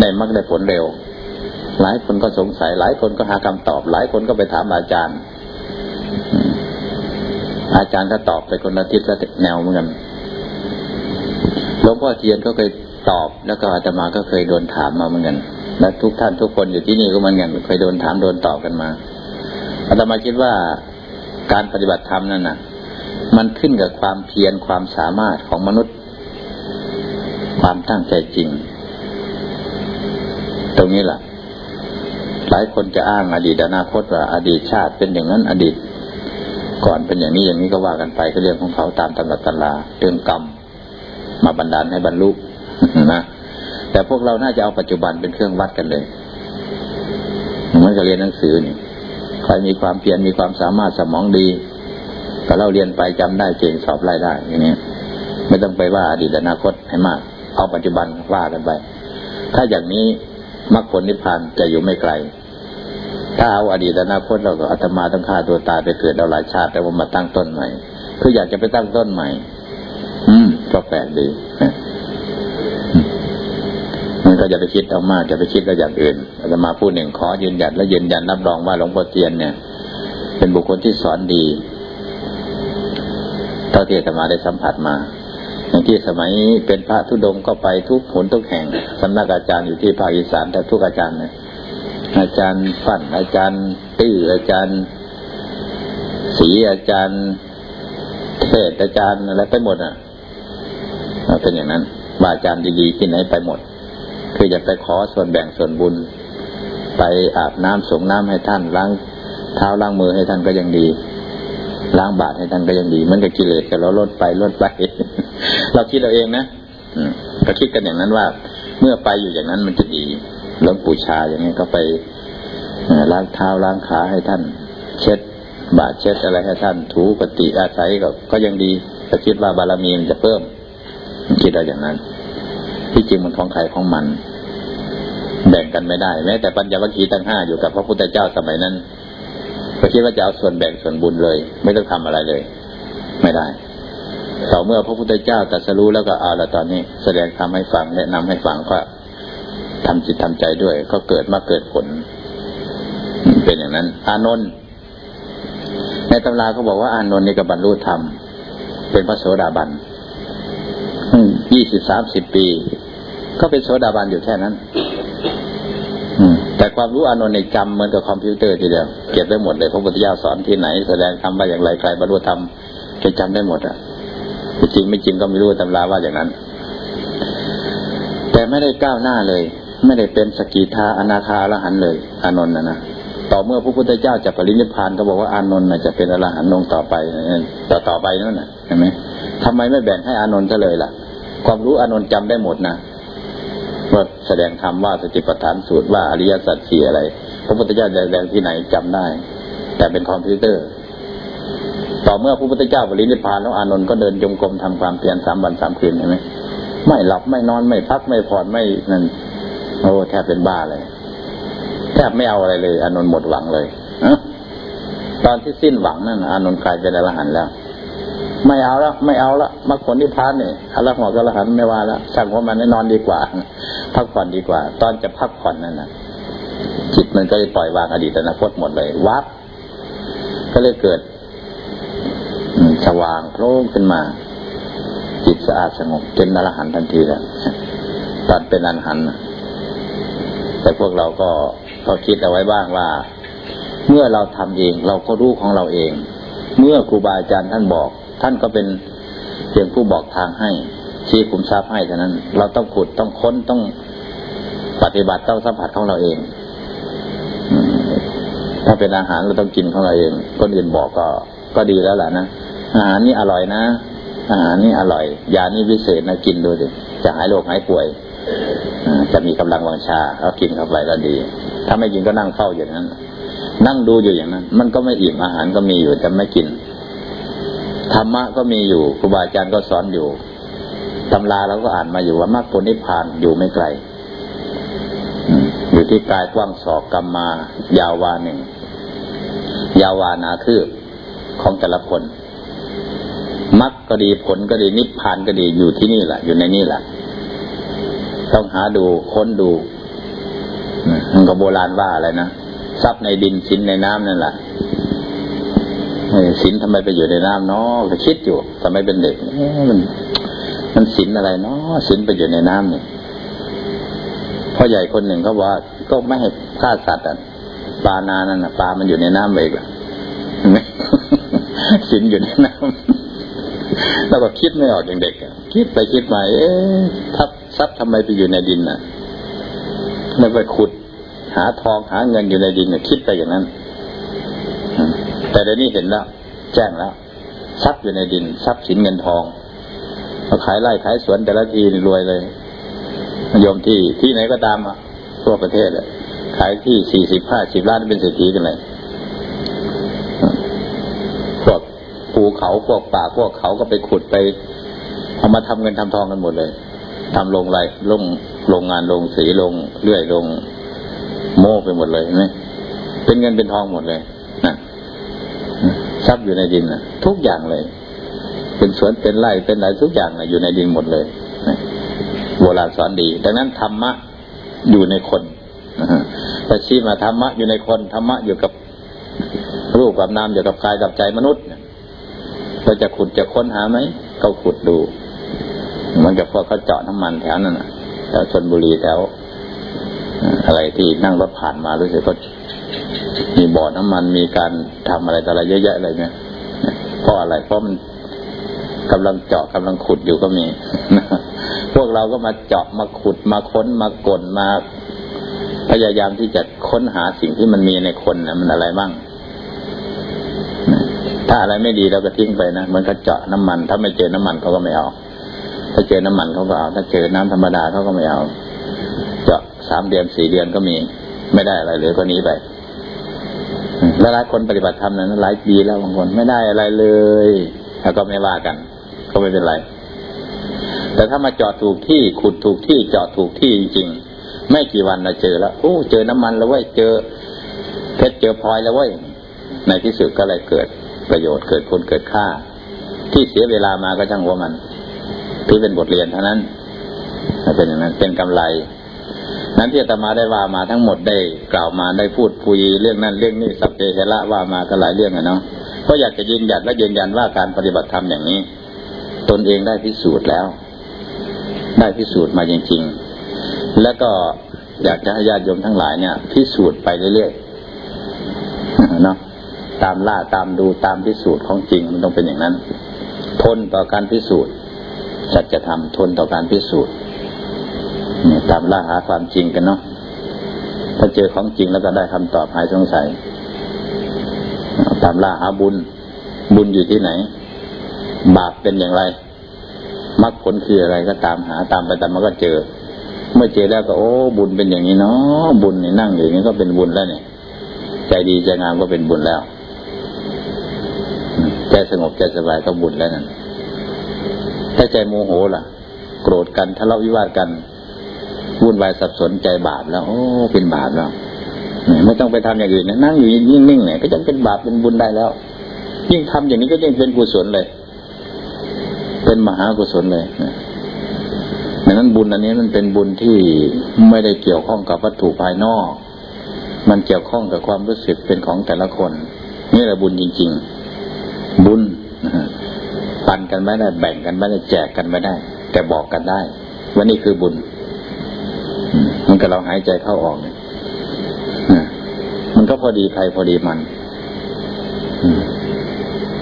[SPEAKER 1] ได้มักได้ผลเร็ว หลายคนก็สงสัย หลายคนก็หาคำตอบ หลายคนก็ไปถามอาจารย์ อาจารย์ก็ตอบไปคนละทิศละแนวเหมือนกันหลวงพ่อเทียนก็เคยตอบแล้วก็อาตมาก็เคยโดนถามมาเหมือนกันและทุกท่านทุกคนอยู่ที่นี่ก็เหมือนกันเคยโดนถามโดนตอบกันมาอาตมาคิดว่าการปฏิบัติธรรมนั่นนะ มันขึ้นกับความเพียรความสามารถของมนุษย์ ความตั้งใจจริง ตรงนี้แหละหลายคนจะอ้างอดีตอนาคตว่าอดีตชาติเป็นอย่างนั้น อดีต ก่อนเป็นอย่างนี้อย่างนี้ก็ว่ากันไปก็เรื่องของเขาตามตำรับตำราเรื่องกรรม มาบันดาลให้บรรลุนะแต่พวกเราน่าจะเอาปัจจุบันเป็นเครื่องวัดกันเลยมันก็เรียนหนังสือนี่ใครมีความเพียรมีความสามารถสมองดี ก็เล่าเรียนไปจำได้เก่งสอบไล่ได้อย่างนี้ไม่ต้องไปว่าอดีตอนาคตให้มาก เอาปัจจุบันว่ากันไป ถ้าอย่างนี้มรรคผลนิพพานจะอยู่ไม่ไกล ถ้าเอาอดีตอนาคตเราก็อาตมาต้องฆ่าตัวตายไปเกิดเราหลายชาติแต่ว่ามาตั้งต้นใหม่ คืออยากจะไปตั้งต้นใหม่ อืมก็แปลกดีมันก็จะไปคิดเอามากจะไปคิดก็อย่างอื่นอาตมาพูดหนึ่งขอยืนยันและยืนยันรับรองว่าหลวงพ่อเทียนเนี่ย เป็นบุคคลที่สอนดี เท่าที่อาตมาได้สัมผัสมา อย่างที่สมัยเป็นพระทุดงก็ไปทุกผลทุกแห่งสำนักอาจารย์อยู่ที่ภาคอีสานแต่ทุกอาจารย์นี่ยอาจารย์ฟั่นอาจารย์ตื้ออาจารย์สีอาจารย์เทศอาจารย์อะไรไปหมดอะเป็นอย่างนั้นว่าอาจารย์ดีๆที่ไหนไปหมด คืออยากไปขอส่วนแบ่งส่วนบุญ ไปอาบน้ำส่งน้ำให้ท่านล้างเท้าล้างมือให้ท่านก็ยังดี ล้างบาตรให้ท่านก็ยังดีมันก็กิเลสกับเราลดไปลดไปเราคิดเราเองนะก็คิดกันอย่างนั้นว่า เมื่อไปอยู่อย่างนั้นมันจะดีหลวงปู่ชาอย่างนี้ก็ไปล้างเท้าล้างขาให้ท่าน เช็ด บาดเช็ดอะไรให้ท่านถูปฏิอาศัยก็ก็ยังดีแต่คิดว่าบารมีมันจะเพิ่มคิดเอาอย่างนั้น ที่จริงมันของใครของมัน แบ่งกันไม่ได้ แม้แต่ปัญญวัคคีย์ทั้งห้าอยู่กับพระพุทธเจ้าสมัยนั้น ก็คิดว่าจะเอาส่วนแบ่งส่วนบุญเลย ไม่ต้องทำอะไรเลย ไม่ได้ต่อเมื่อพระพุทธเจ้าตรัสรู้แล้วก็เอาละตอนนี้ แสดงทำให้ฟังแนะนำให้ฟังก็ทำจิตทำใจด้วย ก็เกิดมาเกิดผล เป็นอย่างนั้น อานนท์ในตำราเขาบอกว่าอานนท์นี่ก็บรรลุธรรม เป็นพระโสดาบันยี่สิบสามสิบปี ก็เป็นโสดาบันอยู่แค่นั้น แต่ความรู้อานนท์ในจำเหมือนกับคอมพิวเตอร์ทีเดียวเก็บได้หมดเลยพระพุทธเจ้าสอนที่ไหน แสดงธรรมว่าอย่างไรใครบรรลุธรรมจะจำได้หมดอะจริงไม่จริงก็ไม่รู้ตำราว่าอย่างนั้น แต่ไม่ได้ก้าวหน้าเลย ไม่ได้เป็นสกิทาอนาคาอรหันต์เลย อานนท์นะนะต่อเมื่อพระพุทธเจ้าจะปรินิพพานก็บอกว่าอานนท์จะเป็นอรหันต์ลงต่อไปต่อต่อไปนั่นนะเห็นไหมทำไมไม่แบ่งให้อานนท์ซะเลยล่ะ ความรู้อานนท์จำได้หมดนะ ว่าแสดงธรรมว่าสติปัฏฐานสูตรว่าอริยสัจสี่อะไร พระพุทธเจ้าแสดงที่ไหนจำได้ แต่เป็นคอมพิวเตอร์ ต่อเมื่อพระพุทธเจ้าบริณิพานแล้วอานนท์ก็เดินจงกรมทำความเพียรสามวันสามคืนเห็นไหมไม่หลับไม่นอนไม่พักไม่ผ่อนไม่นั่นโอ้แทบเป็นบ้าเลย แทบไม่เอาอะไรเลย อานนท์หมดหวังเลยตอนที่สิ้นหวังนั่นอานนท์กลายเป็นอรหันต์แล้ว ไม่เอาแล้วไม่เอาแล้วมรรคผลนิพพานเนี่ยอรหันต์ก็อรหันต์ไม่ว่าแล้วสั่งว่ามันนอนดีกว่า พักผ่อนดีกว่า ตอนจะพักผ่อนนั่นนะจิตมันก็เลยปล่อยวางอดีตอนาคตหมดเลยวับก็เลยเกิดสว่างโพล่งขึ้นมา จิตสะอาดสงบเป็นอรหันต์ทันทีแล้วตอนเป็นอรหันต์แต่พวกเราก็ก็คิดเอาไว้บ้างว่า เมื่อเราทำเองเราก็รู้ของเราเอง เมื่อครูบาอาจารย์ท่านบอก ท่านก็เป็นเพียงผู้บอกทางให้ ชี้ขุมทรัพย์ให้เท่านั้น เราต้องขุดต้องค้นต้องปฏิบัติต้องสัมผัสของเราเองถ้าเป็นอาหารเราต้องกินของเราเอง คนอื่นบอกก็ก็ดีแล้วแหละนะอาหารนี่อร่อยนะ อาหารนี่อร่อย ยานี่พิเศษนะกินดูสิจะหายโรคหายป่วยจะมีกำลังวังชาเขากินเข้าไปแล้วดี ถ้าไม่กินก็นั่งเฝ้าอย่างนั้น นั่งดูอยู่อย่างนั้น มันก็ไม่อิ่มอาหารก็มีอยู่แต่ไม่กิน ธรรมะก็มีอยู่ครูบาอาจารย์ก็สอนอยู่ตำราเราก็อ่านมาอยู่ว่ามรรคผลนิพพานอยู่ไม่ไกลอยู่ที่กายกว้างศอกกรรมมา ยาววาหนึ่ง ยาววานาคืบของแต่ละคนมรรคก็ดีผลก็ดีนิพพานก็ดีอยู่ที่นี่แหละอยู่ในนี่แหละต้องหาดูค้นดูมันก็โบราณว่าอะไรนะทรัพย์ในดินสินในน้ำนั่นแหละ สินทำไมไปอยู่ในน้ำเนาะก็คิดอยู่ทำไมเป็นเด็กมันมันสินอะไรเนาะสินไปอยู่ในน้ำเนี่ยพ่อใหญ่คนหนึ่งเขาบอกก็ไม่ให้ฆ่าสัตว์อะปลานานั่นปลามันอยู่ในน้ำเองล่ะสินอยู่ในน้ำแล้วก็คิดไม่ออกอย่างเด็กคิดไปคิดมาเอ๊ะทับทรัพย์ทำไมไปอยู่ในดินน่ะแล้วไปขุด หาทองหาเงินอยู่ในดินเนี่ยคิดไปอย่างนั้น แต่เดี๋ยวนี้เห็นแล้ว แจ้งแล้วทรัพย์อยู่ในดินทรัพย์สินเงินทองเราขายไร่ขายสวนแต่ละทีรวยเลยโยมที่ที่ไหนก็ตามอะทั่วประเทศเลยขายที่สี่สิบห้าสิบล้านเป็นเศรษฐีกันเลยพวกภูเขาพวกป่าพวกเขาก็ไปขุดไปเอามาทำเงินทำทองกันหมดเลยทำลงไรลงโรงงานลงสีลงเลื่อยลงโม่ไปหมดเลยเห็นไหมเป็นเงินเป็นทองหมดเลย นะทรัพย์อยู่ในดินนะทุกอย่างเลย เป็นสวนเป็นไร่เป็นอะไรทุกอย่างนะอยู่ในดินหมดเลยโบราณสอนดี ดังนั้นธรรมะอยู่ในคนแต่ชี้มาธรรมะอยู่ในคนธรรมะอยู่กับรูปกับนามอยู่กับกายกับใจมนุษย์เราจะขุดจะค้นหาไหมก็ขุดดูมันกับพวกเขาเจาะน้ำมันแถวนั้นแถวชนบุรีแถวอะไรที่นั่งรถผ่านมารู้สึกก็ มีบ่อน้ำมันมีการทำอะไรแต่อะไรเยอะแยะอะไรเนี่ยเพราะอะไรเพราะมันกำลังเจาะกำลังขุดอยู่ก็มี พวกเราก็มาเจาะมาขุดมาค้นมากลมา พยายามที่จะค้นหาสิ่งที่มันมีในคนนะมันอะไรบ้างถ้าอะไรไม่ดีเราก็ทิ้งไปนะมันก็เจาะน้ำมัน ถ้าไม่เจอน้ำมันเขาก็ไม่เอา ถ้าเจอน้ำมันเขาก็เอาถ้าเจอน้ำธรรมดาเขาก็ไม่เอา เจาะสามเดือนสี่เดือนก็มี ไม่ได้อะไรเลยก็นี้ไป หลายคนปฏิบัติธรรมนั้นหลายปีแล้วบางคนไม่ได้อะไรเลยแล้วก็ไม่ว่ากัน ก็ไม่เป็นไร แต่ถ้ามาเจาะถูกที่ขุดถูกที่เจาะถูกที่จริงๆไม่กี่วันเราเจอแล้วโอ้เจอน้ำมันแล้วเว้ยเจอเพชรเจอพลอยแล้วเว้ยในที่สุดก็เลยเกิดประโยชน์เกิดคนเกิดค่า ที่เสียเวลามาก็ช่างว่ามันที่เป็นบทเรียนเท่านั้นเป็นอย่างนั้นเป็นกำไร นั้นที่อาตมาได้ว่ามาทั้งหมดได้กล่าวมาได้พูดคุยเรื่องนั้นเรื่องนี้สัพเพเหระว่ามาก็หลายเรื่องอะเนาะก็อยากจะยืนยันและยืนยันว่าการปฏิบัติธรรมอย่างนี้ ตนเองได้พิสูจน์แล้ว ได้พิสูจน์มาจริง ๆ แล้วก็อยากจะให้ญาติโยมทั้งหลายเนี่ย พิสูจน์ไปเรื่อยๆเนาะตามล่าตามดูตามพิสูจน์ของจริงมันต้องเป็นอย่างนั้น ทนต่อการพิสูจน์จัดจะทำทนต่อการพิสูจน์ ตามล่าหาความจริงกันเนาะถ้าเจอของจริงแล้วก็ได้คำตอบหายสงสัย ตามล่าหาบุญ บุญอยู่ที่ไหน บาปเป็นอย่างไรมรรคผลคืออะไรก็ตามหาตามไปตามมันก็เจอ เมื่อเจอแล้วก็โอ้บุญเป็นอย่างนี้เนาะบุญนี่นั่งอย่างนี้ก็เป็นบุญแล้วเนี่ย ใจดีใจงามก็เป็นบุญแล้วใจสงบใจสบายก็บุญแล้วนั่นถ้าใจโมโหล่ะ โกรธกันทะเลาะวิวาทกัน วุ่นวายสับสนใจบาปแล้ว โอ้เป็นบาปแล้วไม่ต้องไปทำอย่างอื่นนะนั่งอยู่นิ่งๆเนี่ยก็ยังเป็นบาปเป็นบุญได้แล้ว ยิ่งทำอย่างนี้ก็ยิ่งเป็นกุศลเลย เป็นมหากุศลเลยดังนั้นบุญอันนี้มันเป็นบุญที่ไม่ได้เกี่ยวข้องกับวัตถุภายนอก มันเกี่ยวข้องกับความรู้สึกเป็นของแต่ละคน นี่แหละบุญจริง ๆ บุญปันกันไม่ได้แบ่งกันไม่ได้แจกกันไม่ได้ แต่บอกกันได้ว่านี่คือบุญ มันก็เราหายใจเข้าออกเนี่ยมันก็พอดีใครพอดีมัน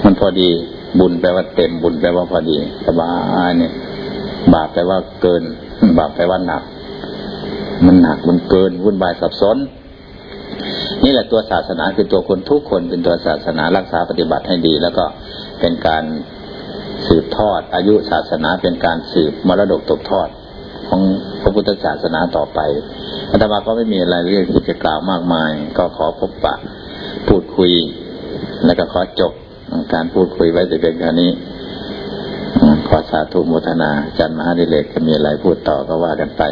[SPEAKER 1] มันพอดีบุญแปลว่าเต็มบุญแปลว่าพอดีสบายเนี่ย บาปแปลว่าเกิน บาปแปลว่าหนัก มันหนักมันเกินวุ่นวายสับสนนี่แหละตัวศาสนาคือตัวคนทุกคนเป็นตัวศาสนารักษาปฏิบัติให้ดี แล้วก็เป็นการสืบทอดอายุศาสนาเป็นการสืบมรดกตกทอด ของพระพุทธศาสนาต่อไปอาตมาก็ไม่มีอะไรเรื่องที่จะกล่าวมากมาย ก็ขอพบปะพูดคุย แล้วก็ขอจบการพูดคุยไว้แต่เพียงแค่นี้ขอสาธุโมทนาจันมหาดิเลกจะมีอะไรพูดต่อก็ว่ากันไป